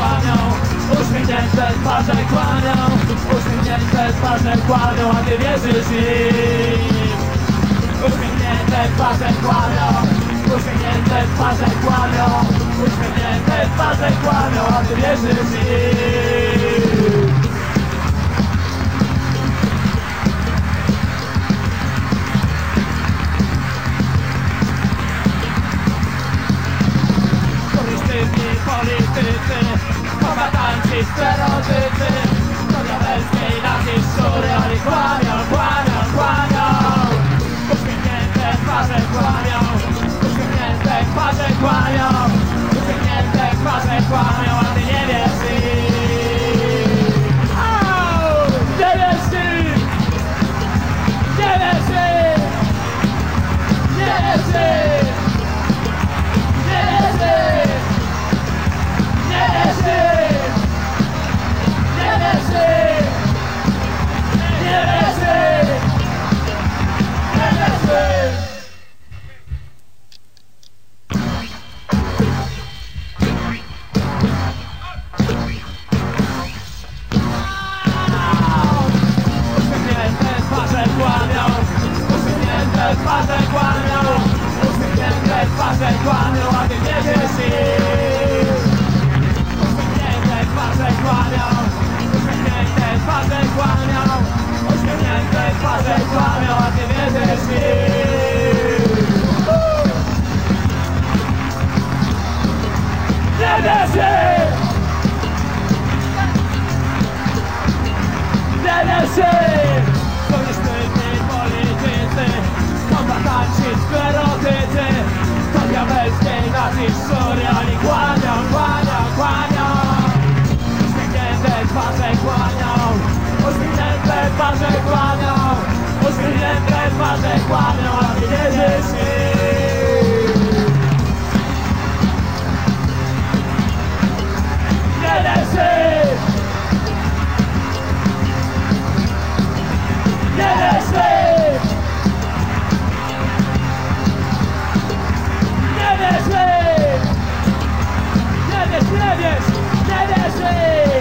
kłamią Uśmiechnięte twarze kłamią Uśmiechnięte twarze kłamią, a nie wierzysz im. Uśmiechnięte twarze kłamią Uśmiechnięte twarze kłamią Uśmiechnięte twarze kłamią, a nie wierzysz im. Esperanza zakłady, ładnie nie wysisz Uśmiechnięte twarze kłamią Uśmiechnięte twarze kłamią Uśmiechnięte twarze kłamią, ładnie nie wysisz zębę kłanią Ostry zębę twarze kłanią Ostry zębę twarze kłanią A ty jedziesz Nie leży Nie leży Nie leży Nie leży Nie leży